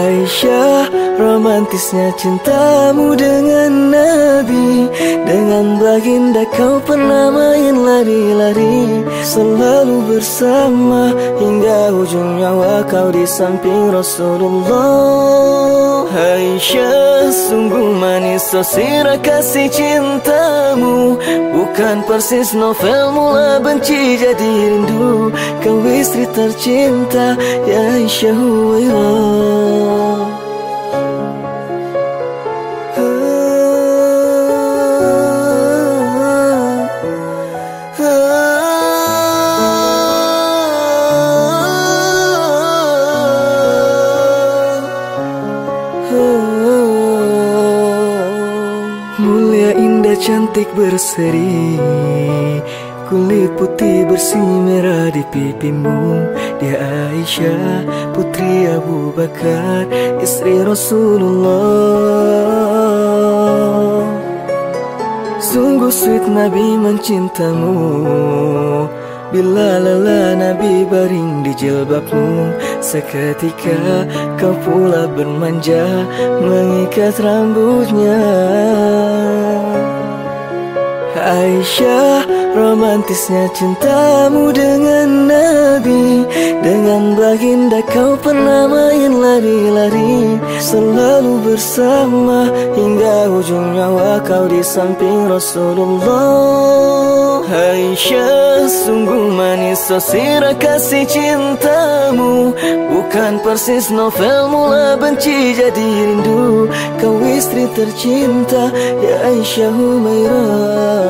Aisyah Romantisnya cintamu dengan Nabi. Dengan baginda kau pernah main lari-lari. Selalu bersama hingga ujung nyawa kau di samping Rasulullah. Aisyah sungguh manis sosira kasih cintamu. Bukan persis novel mula benci jadi rindu. Kau istri tercinta ya Aisyah Huwairah cantik berseri Kulit putih bersih merah di pipimu. Dia Aisyah putri Abu Bakar Istri Rasulullah. Sungguh sweet Nabi mencintamu. Bila lelah Nabi baring di jilbabmu Seketika kau pula bermanja Mengikat rambutnya Aisyah romantisnya cintamu dengan Nabi. Dengan baginda kau pernah main lari-lari. Selalu bersama hingga ujung nyawa kau di samping Rasulullah. Aisyah sungguh manis sosira kasih cintamu. Bukan persis novel mula benci jadi rindu. Kau istri tercinta ya Aisyah Humairah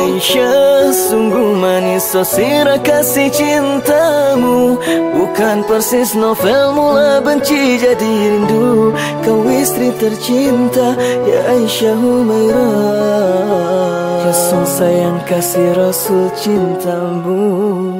Aisyah sungguh manis sosira kasih cintamu. Bukan persis novel mula benci jadi rindu. Kau istri tercinta ya Aisyah Humairah. Rasul sayang kasih Rasul cintamu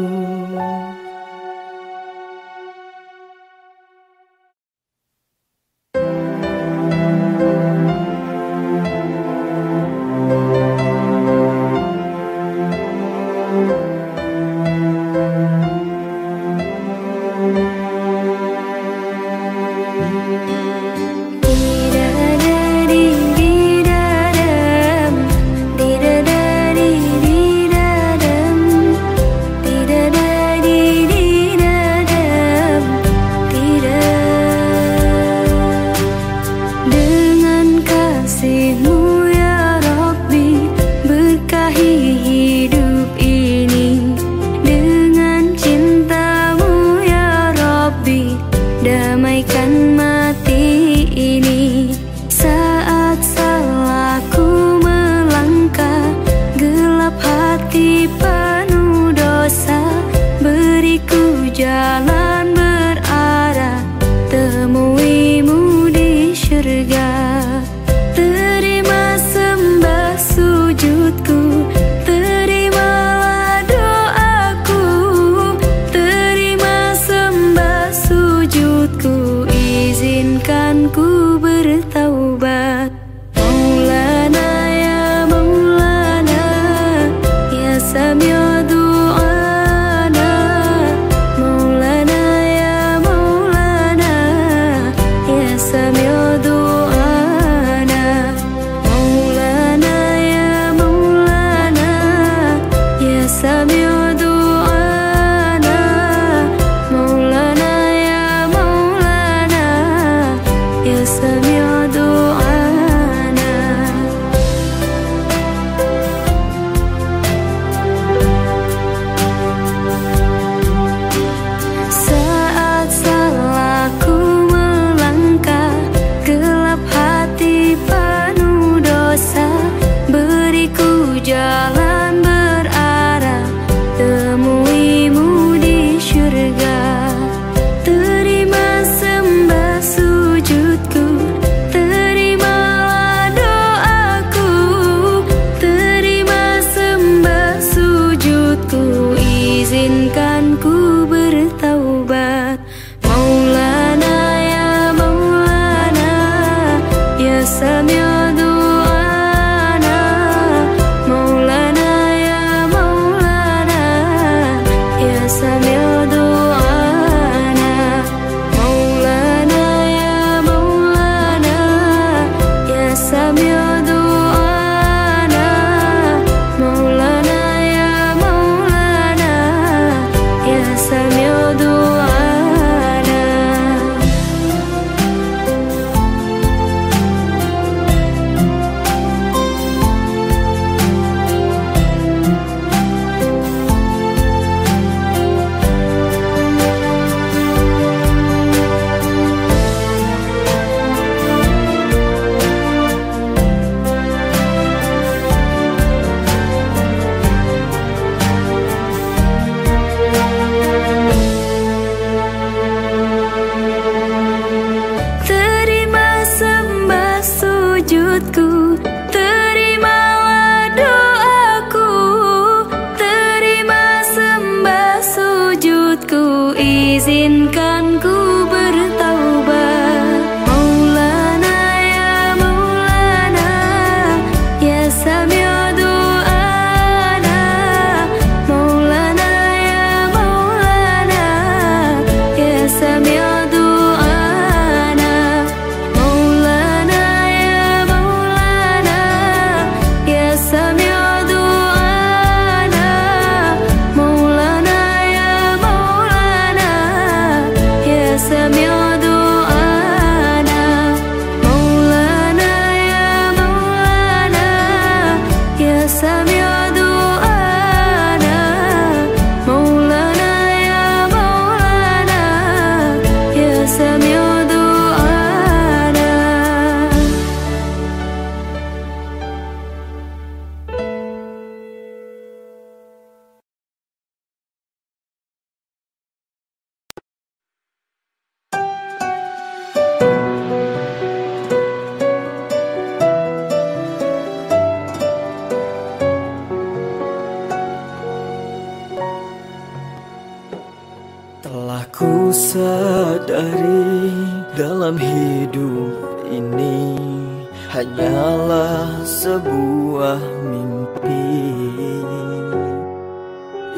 hanyalah sebuah mimpi.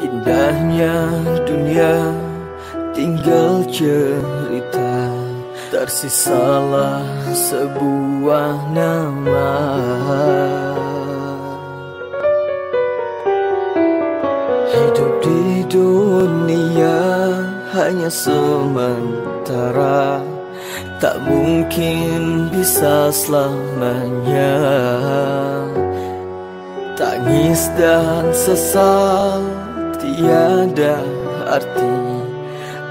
Indahnya dunia tinggal cerita. Tersisalah sebuah nama. Hidup di dunia hanya sementara selamanya. Tangis dan sesal tiada arti.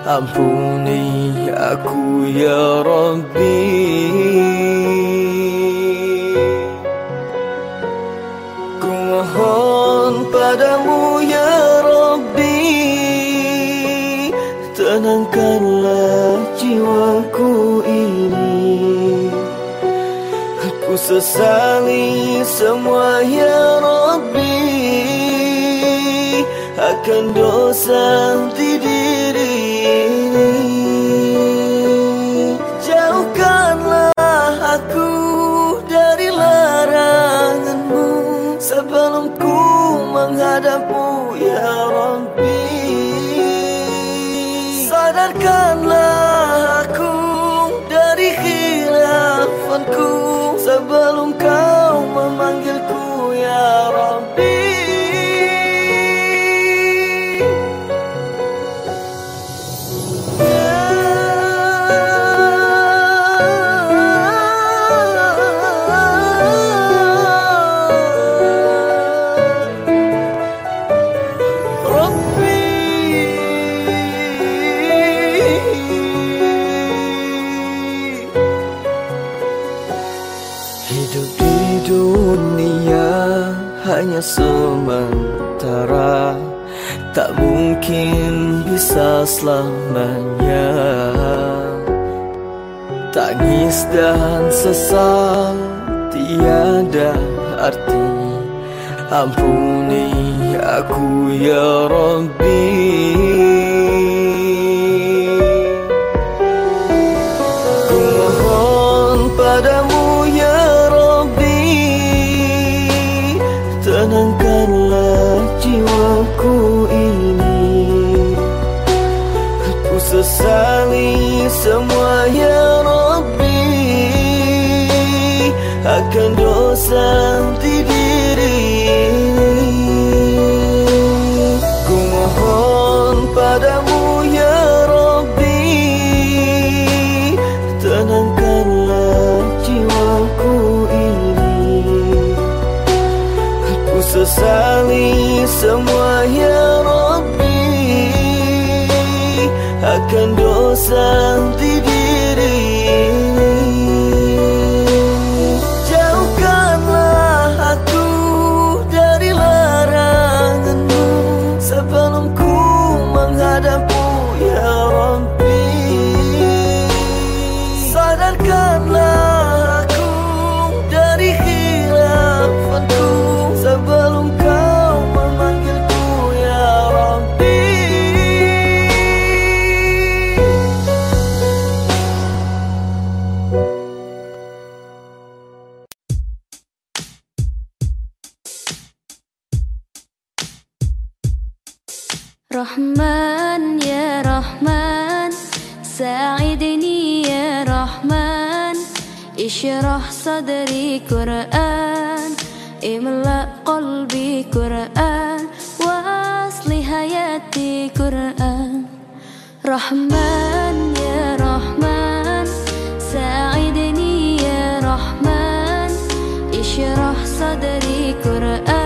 Ampuni aku ya Rabbi. Ku mohon padamu ya Rabbi. Tenangkanlah sesali semua ya Rabbi. Akan dosa di diri ini. Jauhkanlah aku dari laranganmu. Sebelum ku menghadapmu mungkin bisa selamanya. Tangis dan sesal tiada arti. Ampuni aku ya Rabbi. Ku mohon padamu صدري قرآن. املأ قلبي قرآن. وأصلي حياتي قرآن. رحمن يا رحمن ساعدني يا رحمن. اشرح صدري قرآن.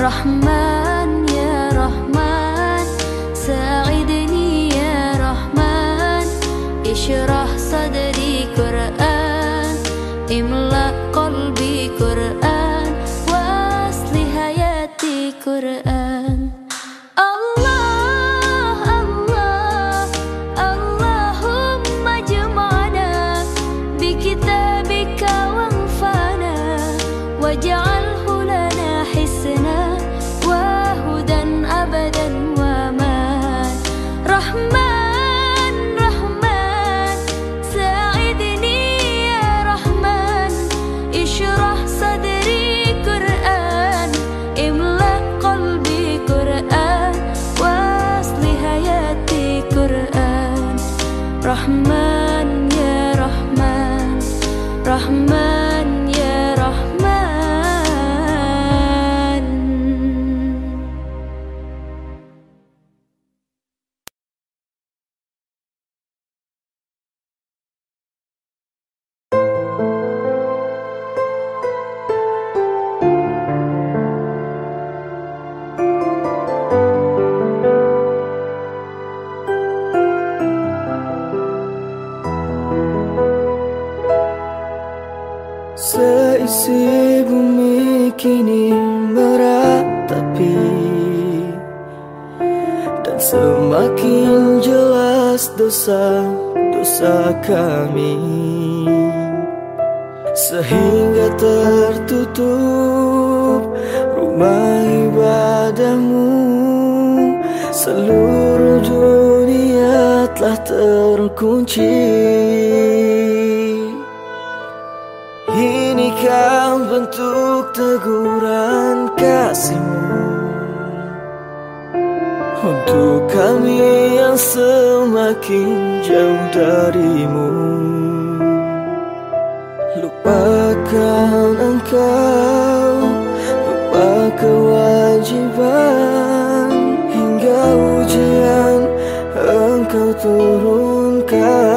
Rahmat. kasihmu. Untuk kami yang semakin jauh darimu. Lupakan engkau Lupa kewajiban. Hingga ujian engkau turunkan.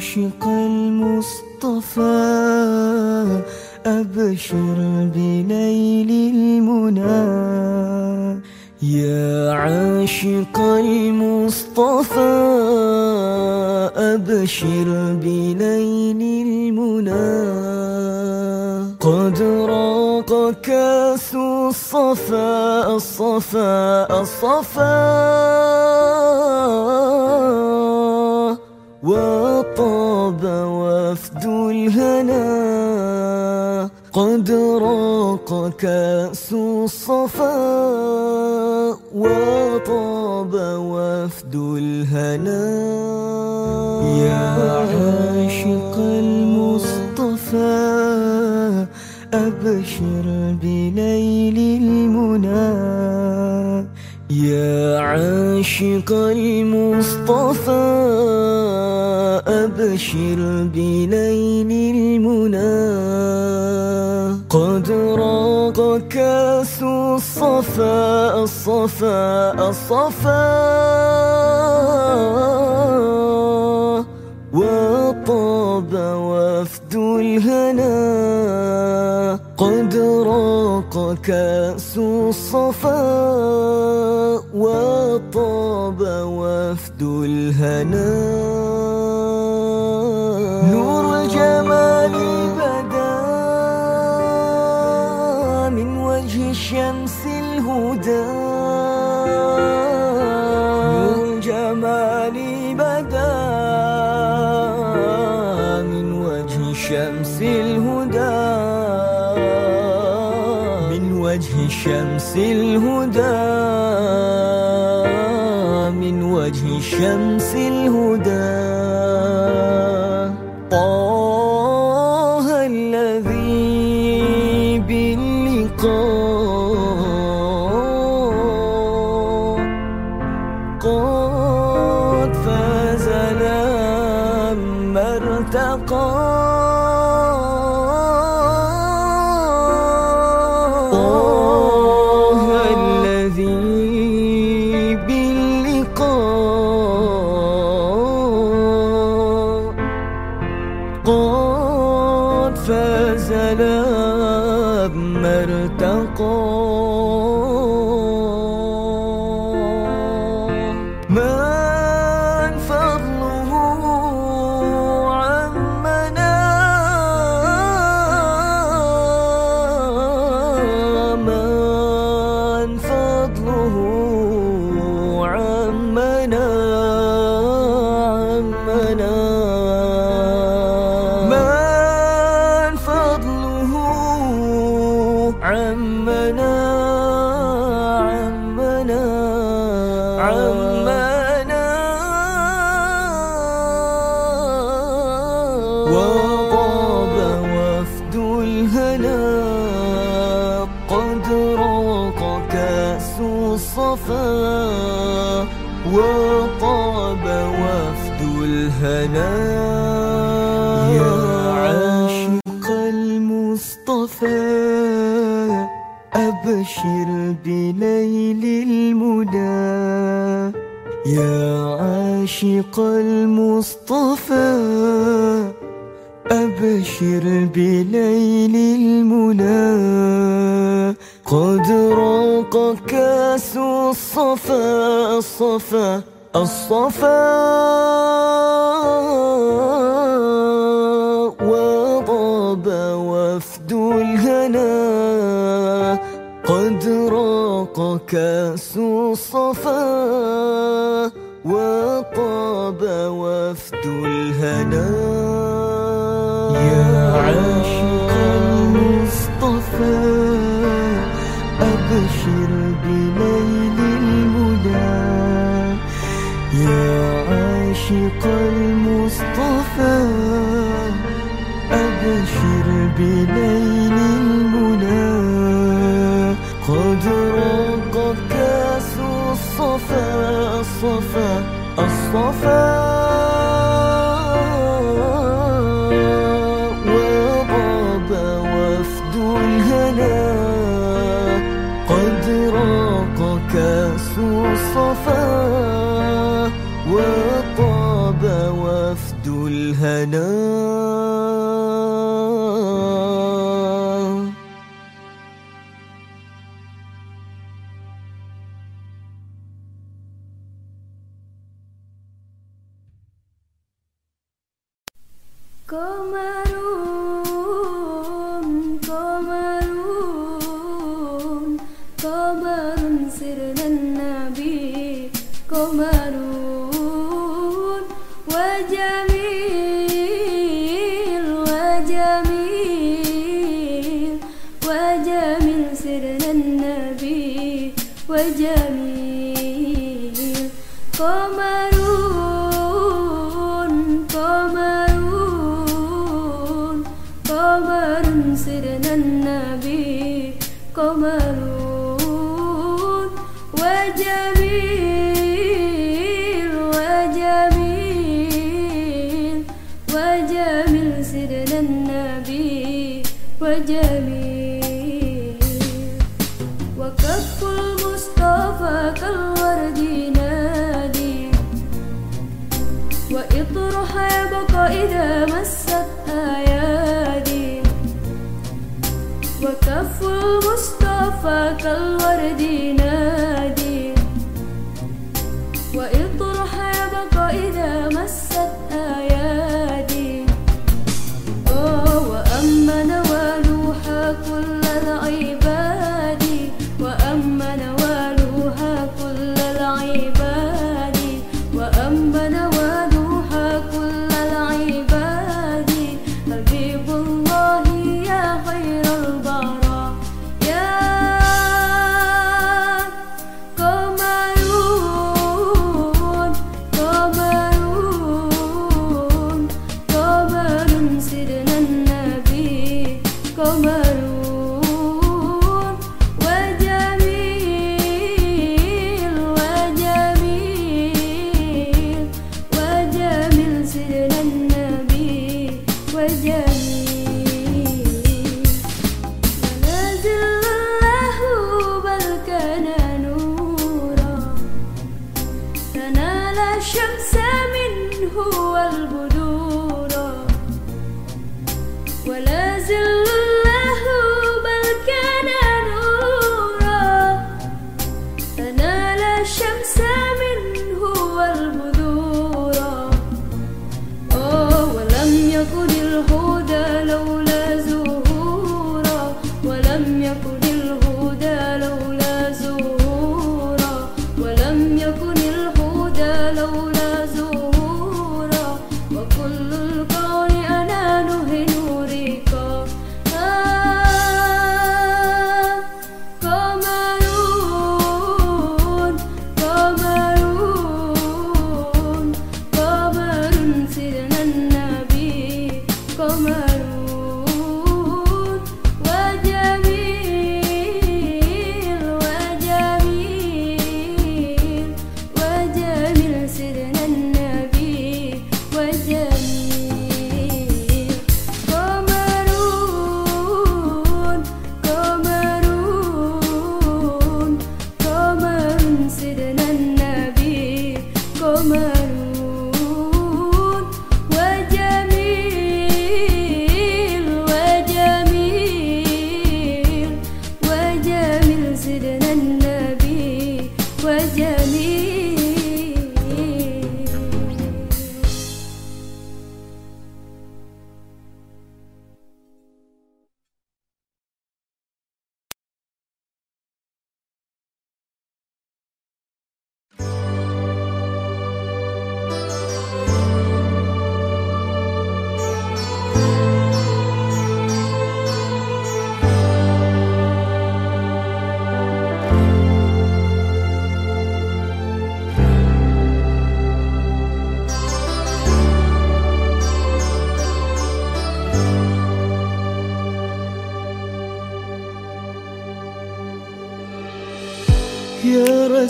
عاشق المصطفى أبشر بنيل المنى. يا عاشق المصطفى أبشر بنيل المنى. قد راق كاس الصفا الصفا الصفا. قد راق كأس الصفا وطاب وفد الهنا. يا عاشق المصطفى أبشر بليل المنى. يا عاشق المصطفى أبشر بليل المنى. الصفا الصفا الصفا. وطاب وفد الهنا. قد راق كأس الصفا. وطاب وفد الهنا. شمس الهدى ضاق كاس الصفا وطاب وفد الهنا. يا عاشق المصطفى أبشر بليل المنى. يا عاشق المصطفى أبشر بليل 过分 واطرح يبقى إذا مست أيادي. وكف المصطفى كالورد نادي. وإطرها يبقى إذا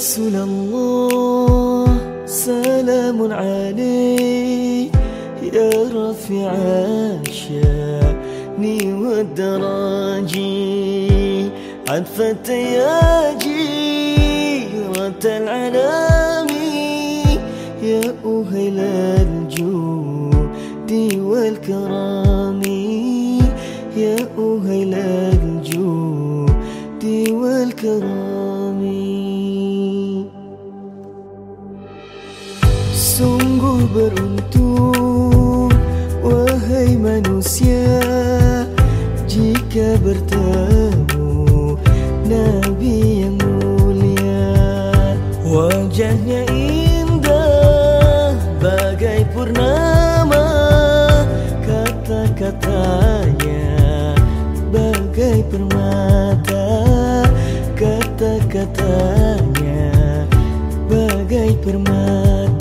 رسول الله wajahnya indah bagai purnama kata-katanya bagai permata kata-katanya bagai permata.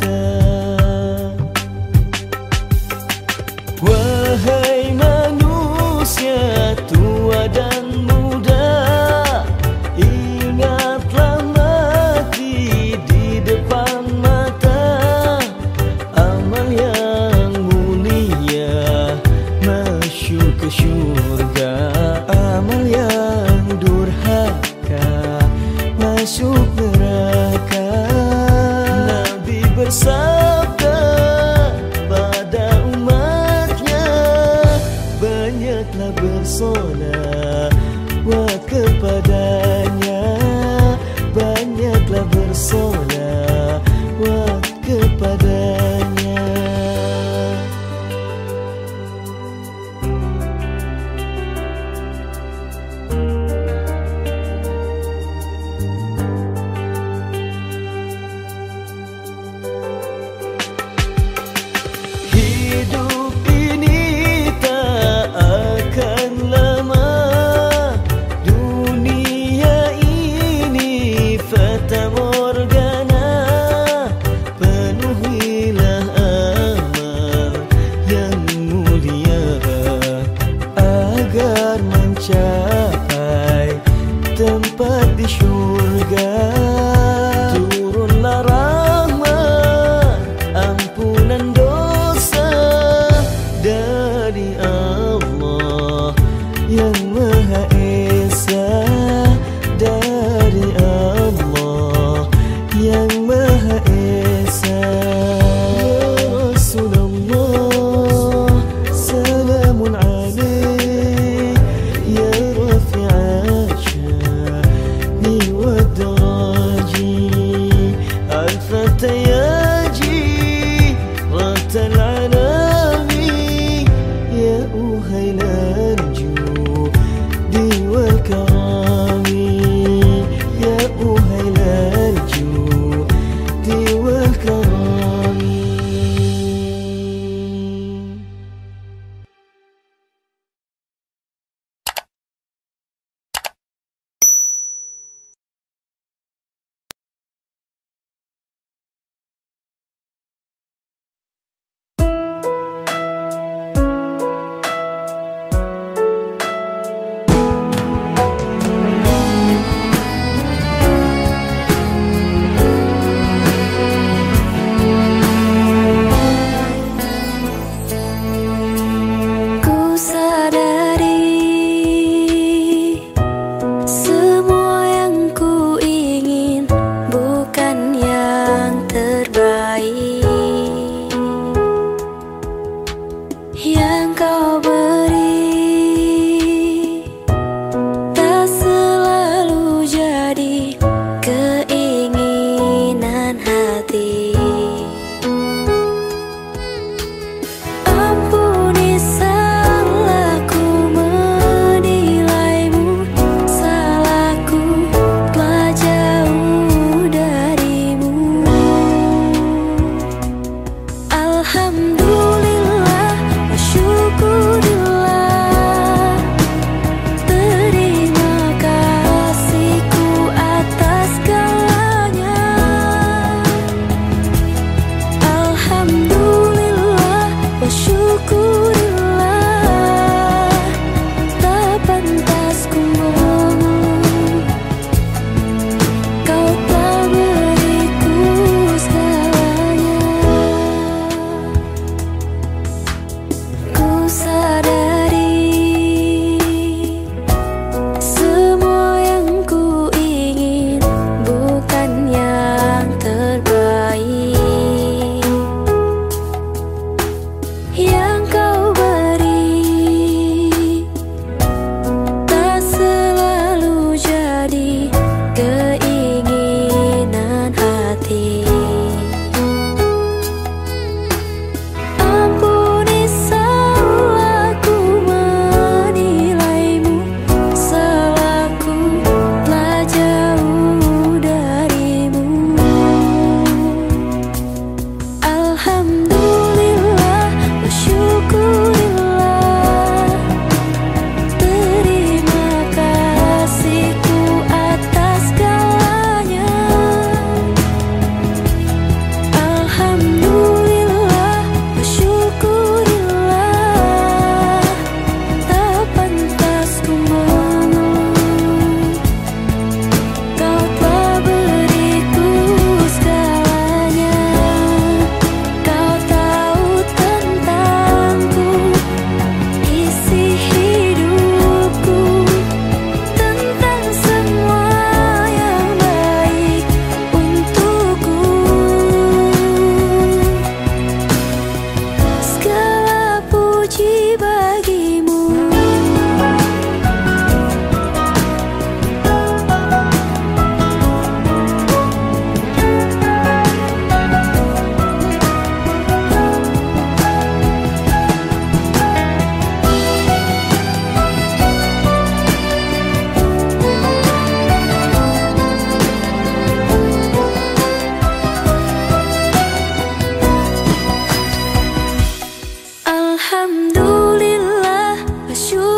Alhamdulillah Masyur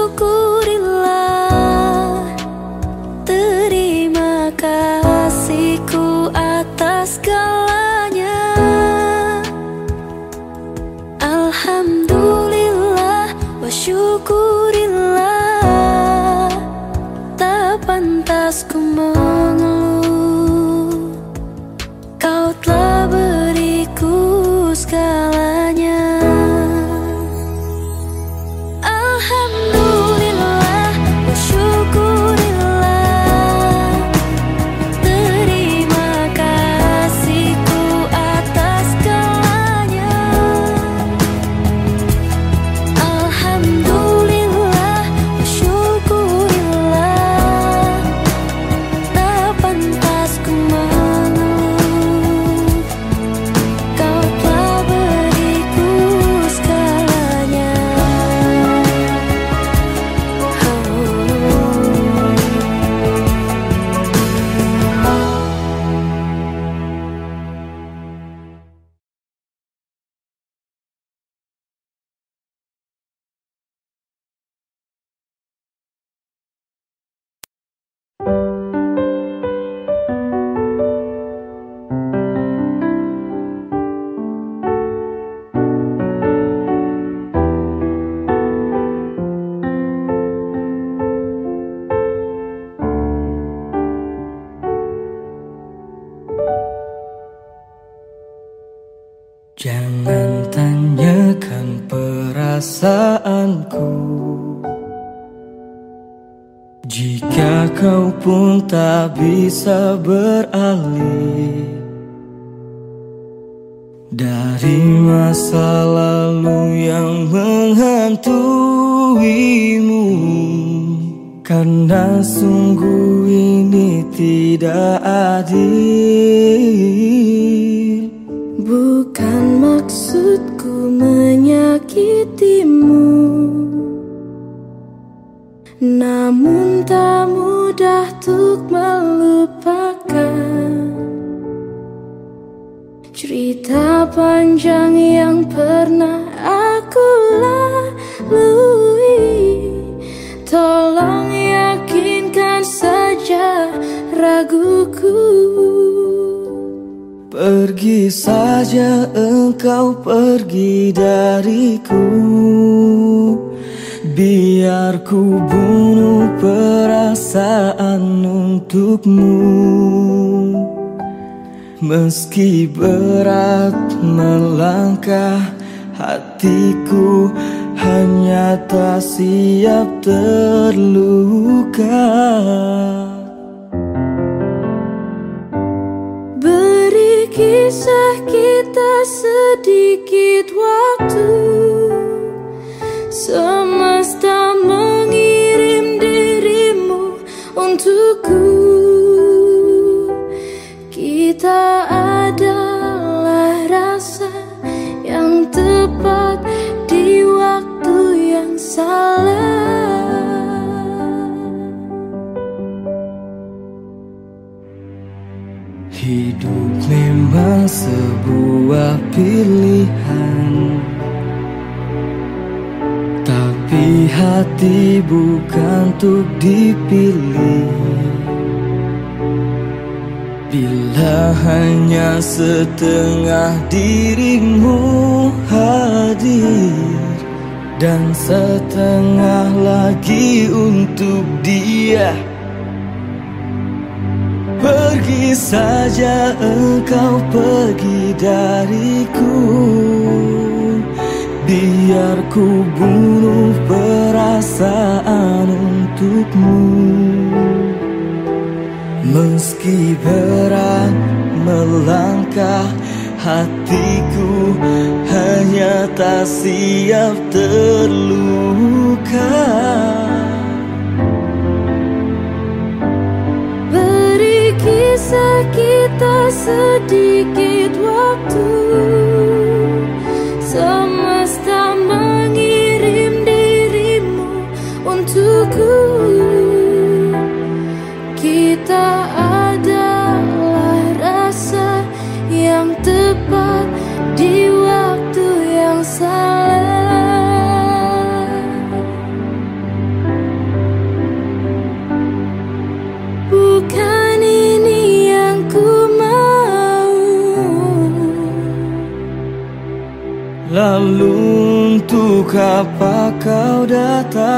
bisa beralih dari masa lalu yang menghantuimu. Karena sungguh ini tidak adil. Bukan maksudku menyakitimu. Namun tak mudah untuk melupakan Cerita panjang yang pernah aku lalui. Tolong yakinkan saja raguku. Pergi saja engkau pergi dariku Biar ku bunuh perasaan untukmu. Meski berat melangkah Hatiku hanya tak siap terluka. Beri kisah kita sedikit waktu Semesta mengirim dirimu untukku. Kita adalah rasa yang tepat di waktu yang salah. Hidup memang sebuah pilihan hati bukan untuk dipilih. Bila hanya setengah dirimu hadir Dan setengah lagi untuk dia. Pergi saja engkau pergi dariku Biar ku bunuh perasaan untukmu. Meski berat melangkah Hatiku hanya tak siap terluka. Beri kisah kita sedikit waktu. Semesta kapan kau datang?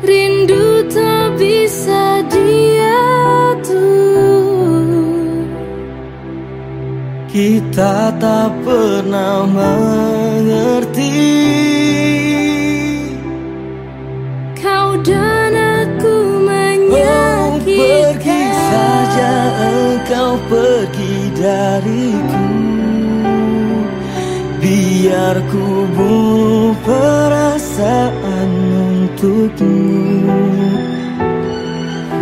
Rindu tak bisa diatur. Kita tak pernah mengerti. Kau dan aku menyakitkan oh, Pergi saja engkau pergi dariku Biar ku perasaan untukmu.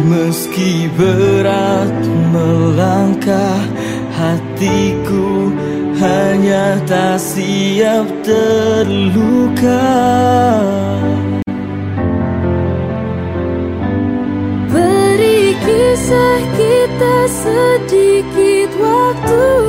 Meski berat melangkah Hatiku hanya tak siap terluka. Beri kisah kita sedikit waktu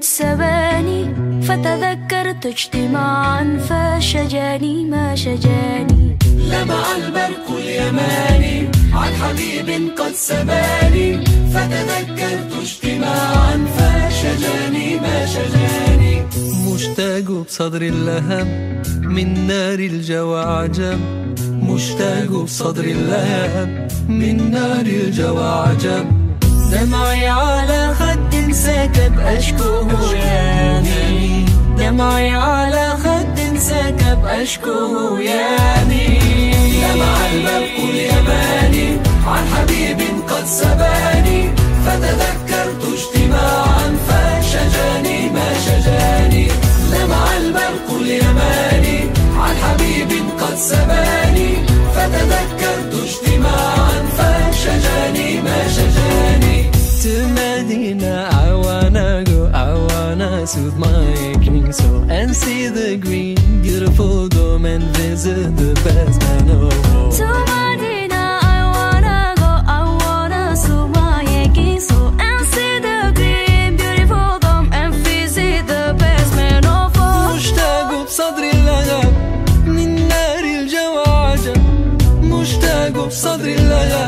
قد سباني فتذكرت اجتماعا فشجاني ما شجاني. لمع البرق اليماني عن حبيب قد سباني فتذكرت اجتماعا فشجاني ما شجاني. مشتاق بصدر اللهب من نار الجوى عجب مشتاق بصدر اللهب من نار الجوى عجب دمعي على خد سكب أشكوه يامي دمعي على خد سكب أشكوه يامي دمع البرق اليماني عن حبيب قد سباني. فتذكرت اجتماعا فشجاني ما شجاني. لمع البرق اليماني عن حبيب قد سباني. فتذكرت اجتماعا فشجاني ما شجاني. To wanna soothe my aching soul and see the green, beautiful dome and visit the best man of all. To Medina, I wanna go, I wanna soothe my aching soul and see the green, beautiful dome and visit the best man of all. مشتاق بصدري اللغب من نار الجوى عجب مشتاق بصدري اللغب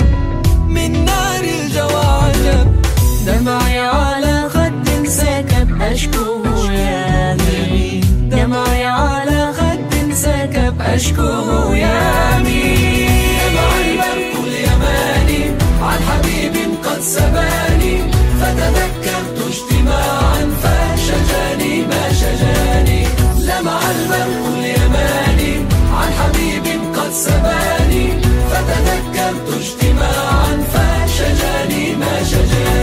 أشكوه يامي دمعي على خد سكب أشكوه يامي دمع البرق اليماني عن حبيب قد سباني فتذكرت اجتماعا فشجاني ما شجاني لمع البرق اليماني عن حبيب قد سباني فتذكرت اجتماعا فشجاني ما شجاني.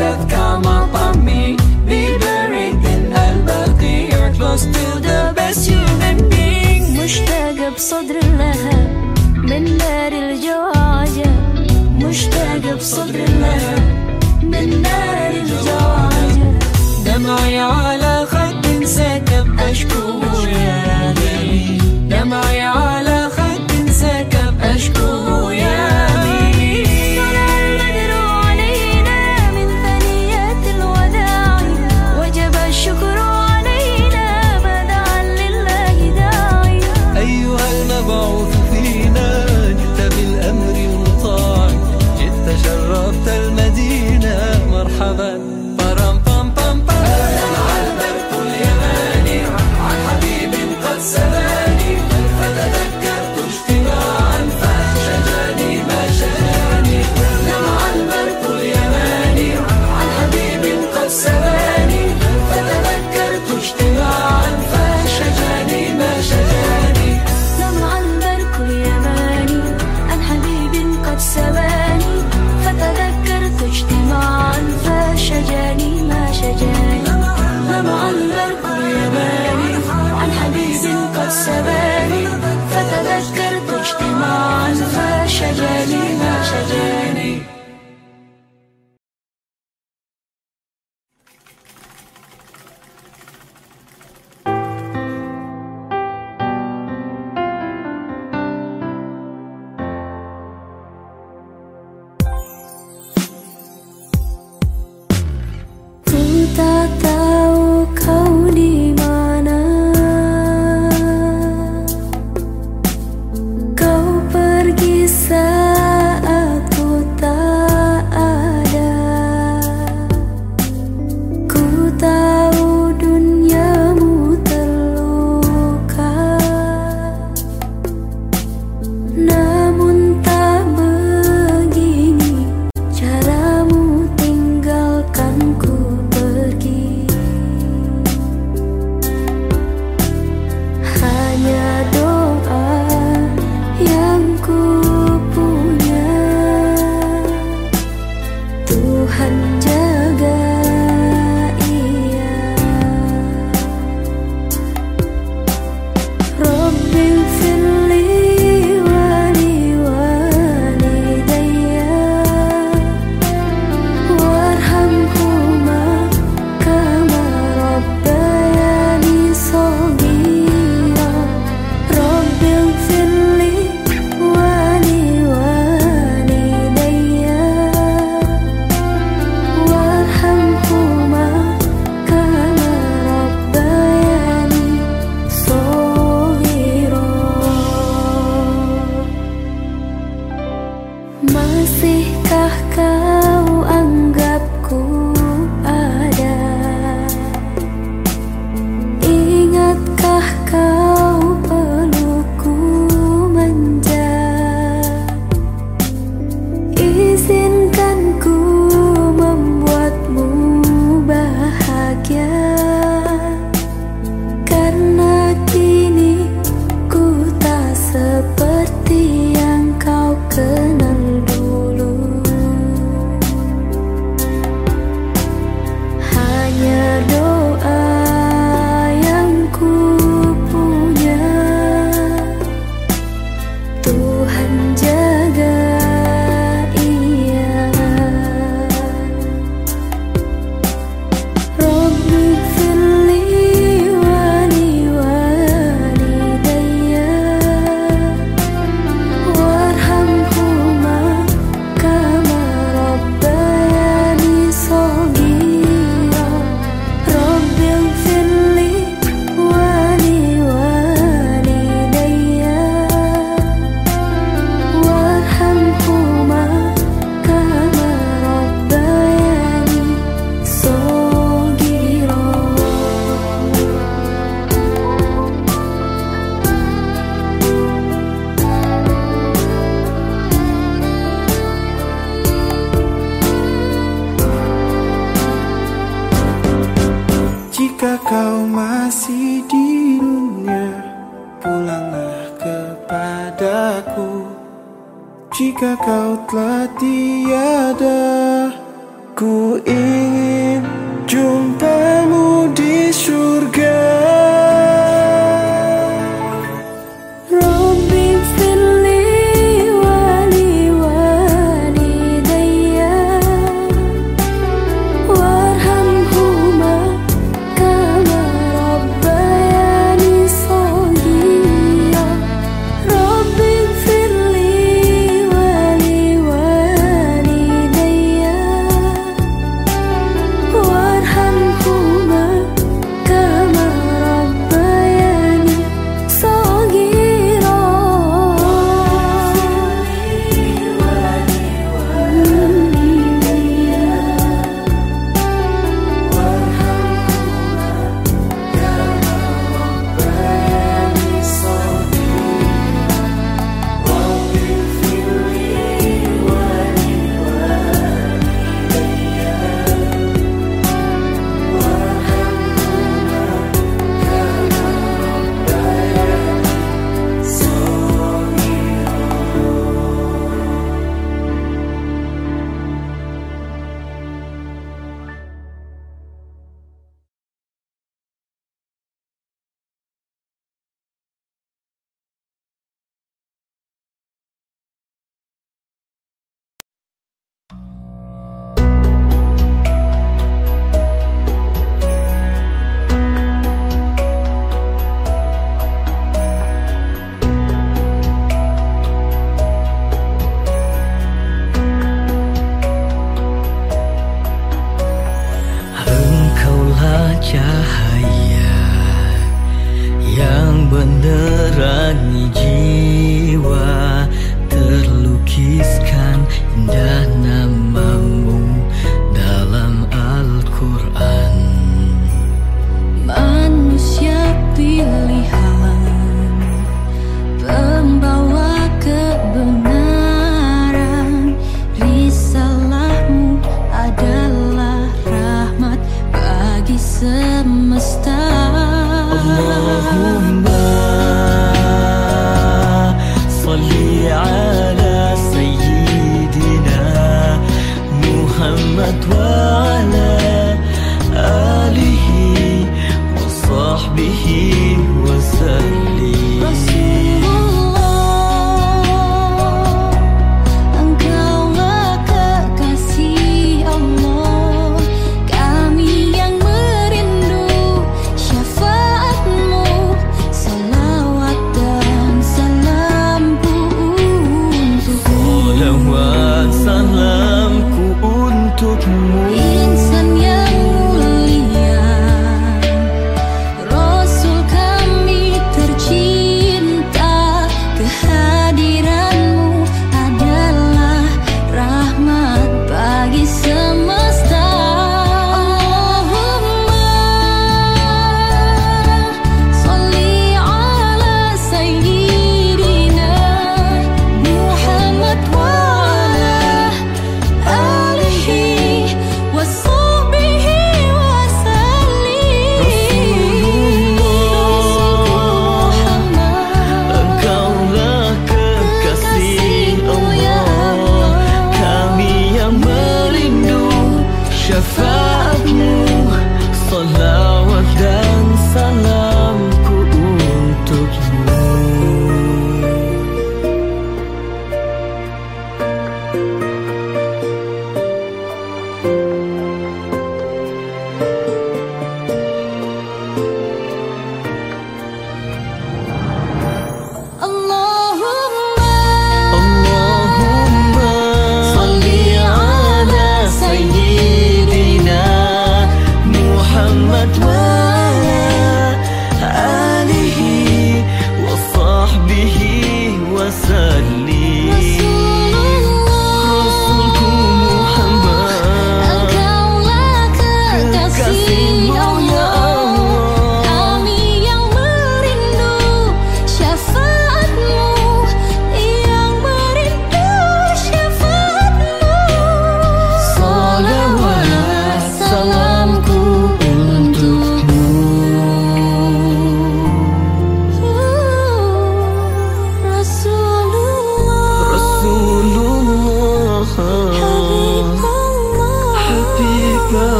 That come upon me. Be buried in Al Baqiyah, close to the best human being. مشتاق بصدر اللهب من نار الجواجة مشتاق بصدر اللهب من نار الجواجة دمعي على خد سكب أشكو يا